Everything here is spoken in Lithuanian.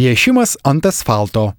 Piešimas ant asfalto.